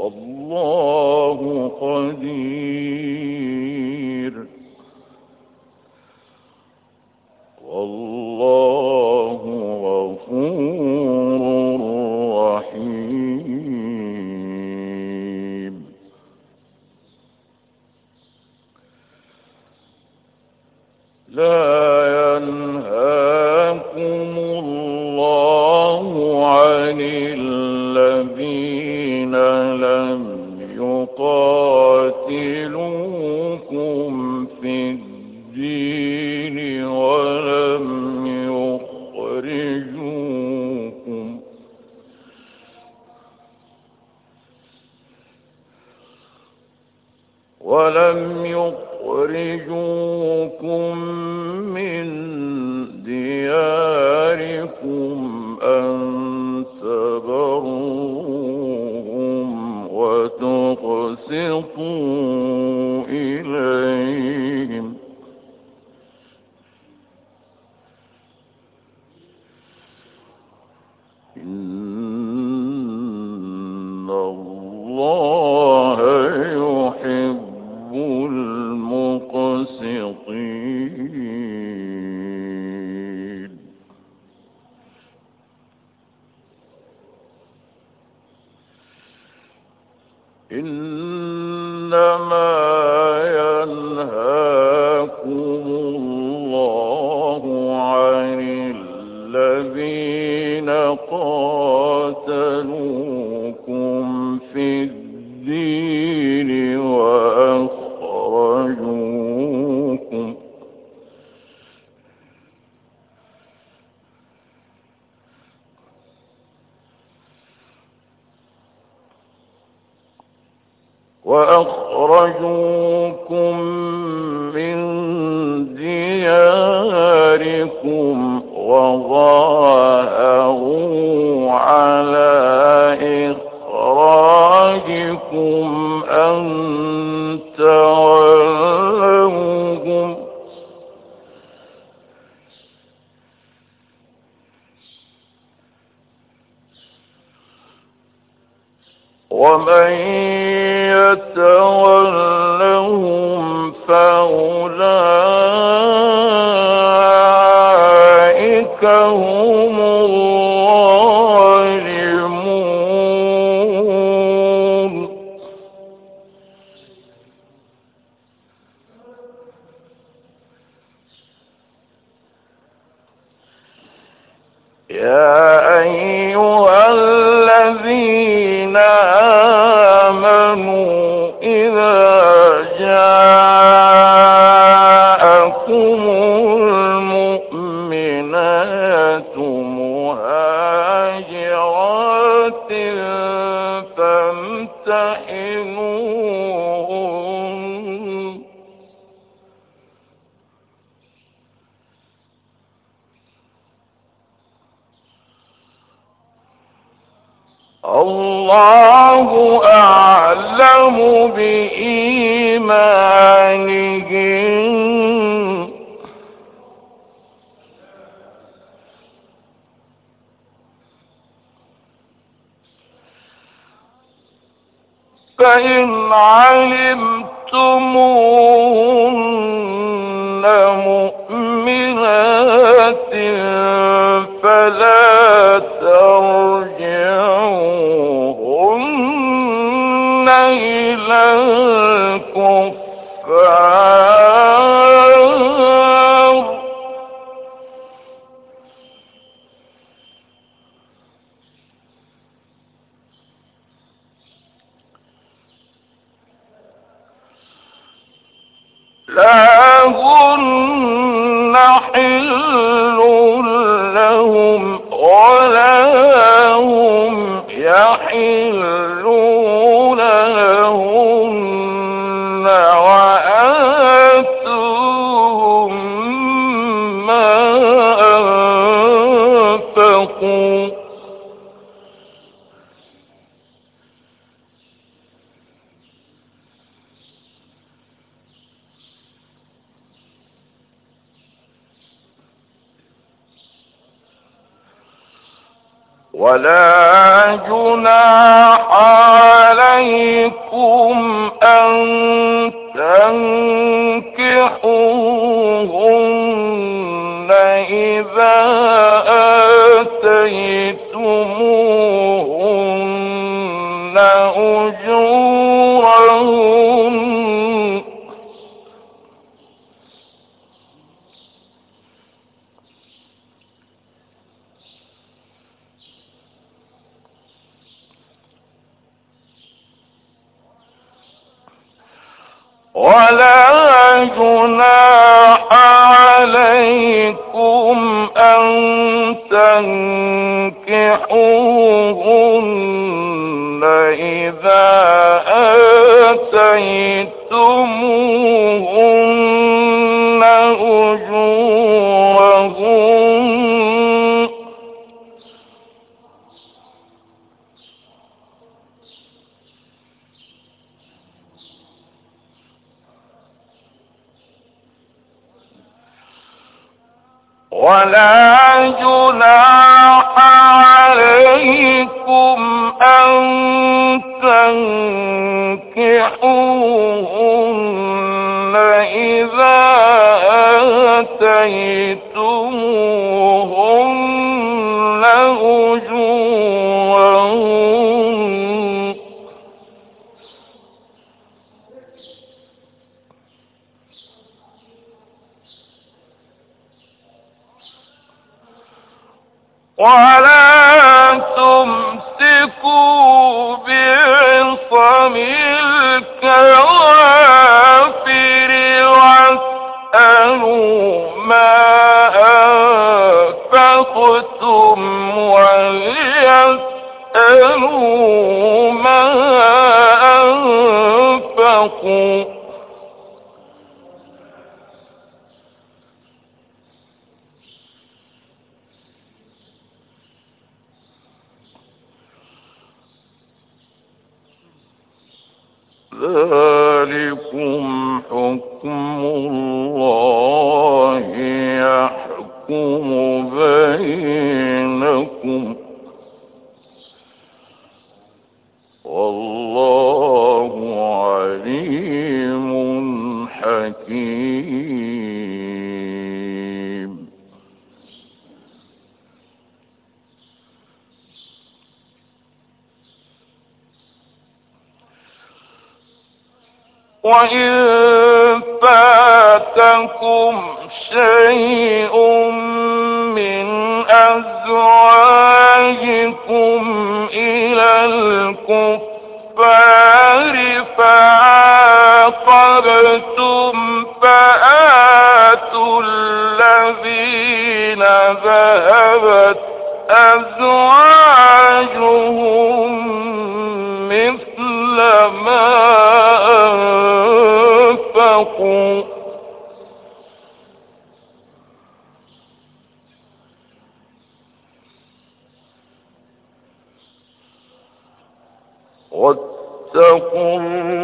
والله قدير. إنما Allah ت ى ولا جناح عليكم أن تنكحوهن إذا ولا جناح عليكم أن تنكحوهن إذا آتيتموهن تنكحوهن إذا آتيتموهن أجورهن ولا ما أنفقوا. ذلكم حكم. الكفار فعاقبتم فآتوا الذين ذهبت أزواجهم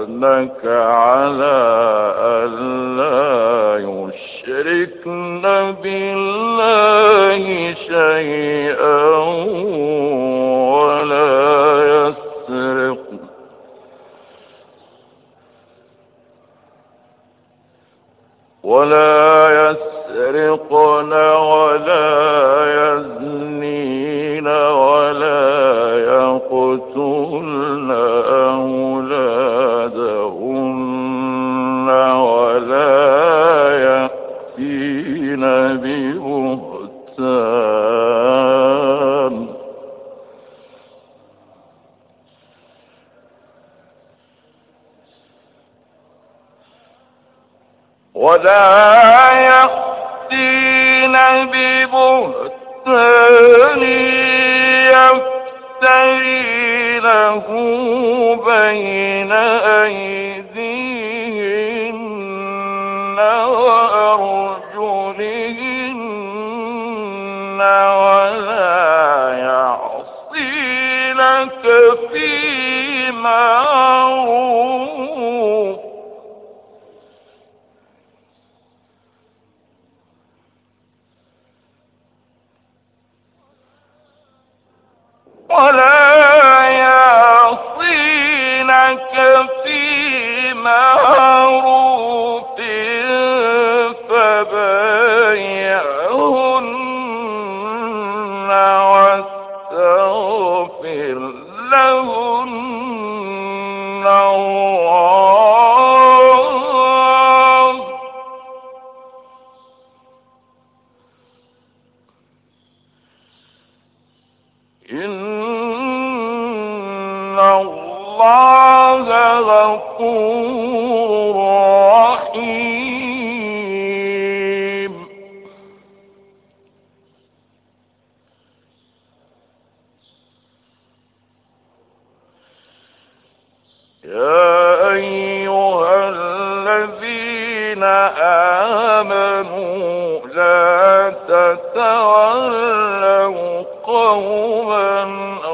يبايعنك على ولا يأتين ببهتان يفترينه بين أيديهن 我来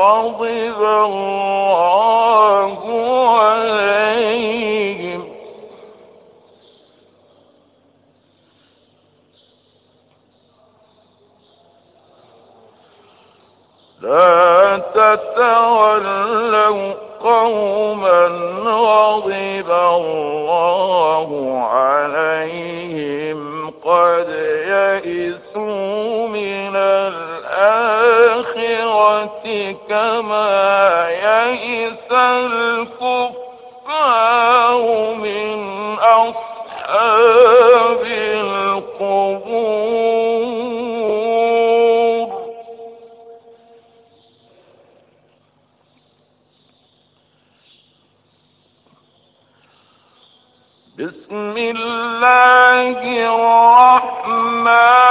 غضب الله بسم الله الرحمن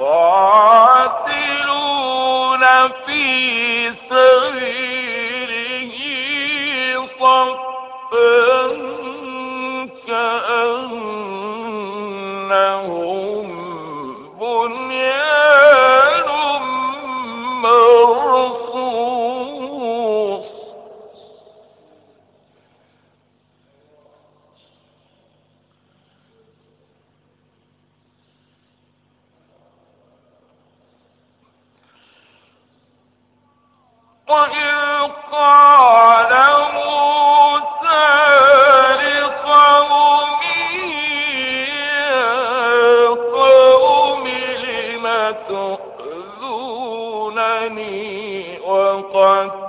قال تؤذونني وقد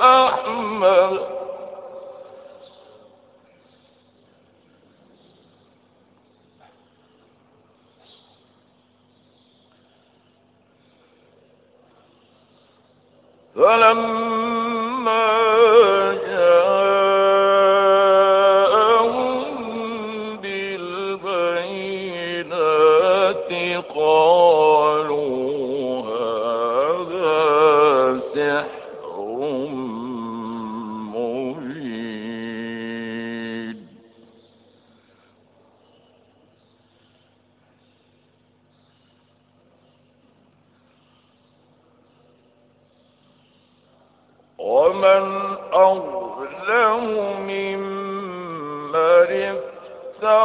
أحمد. افترى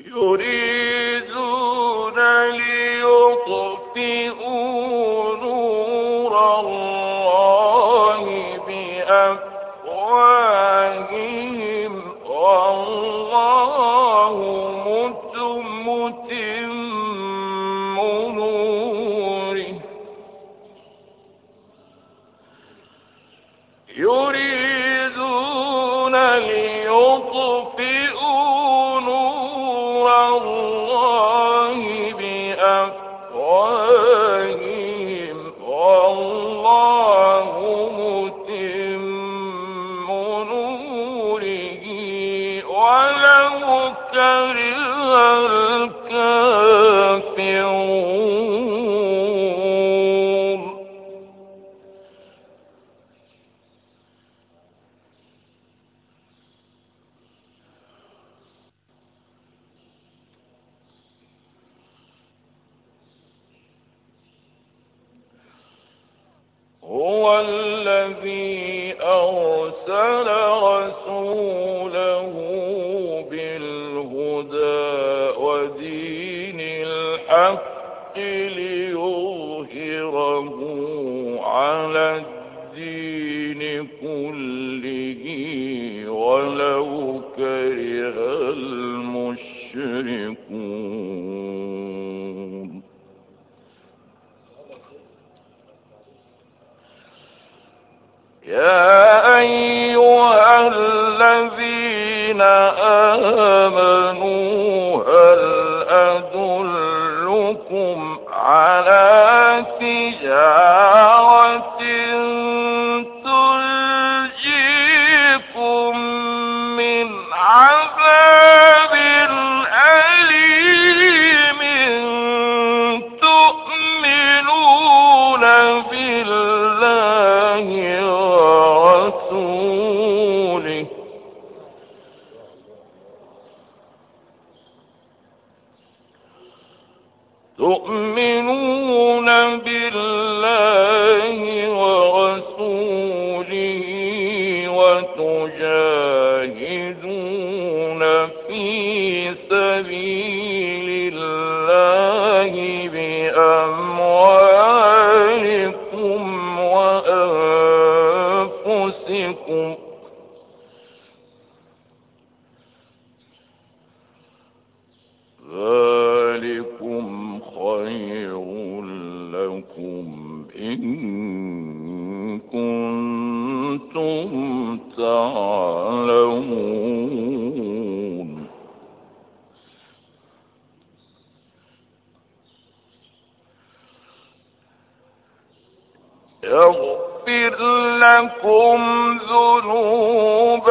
يريدون كره الكافرون يا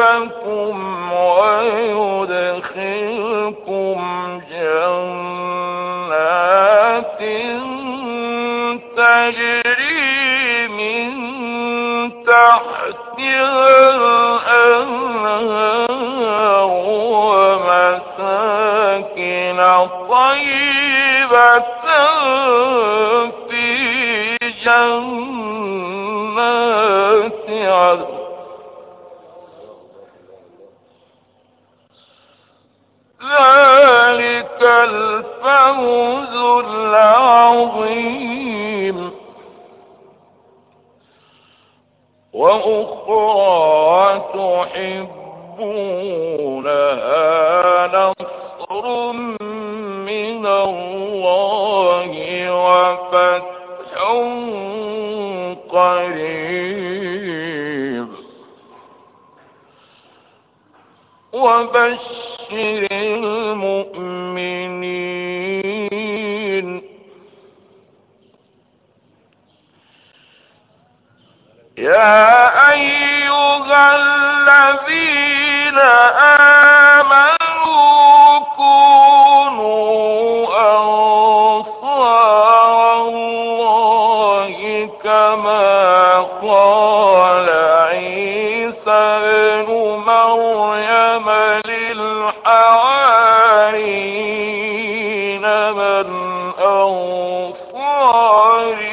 ذنوبكم أنصاري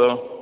todo.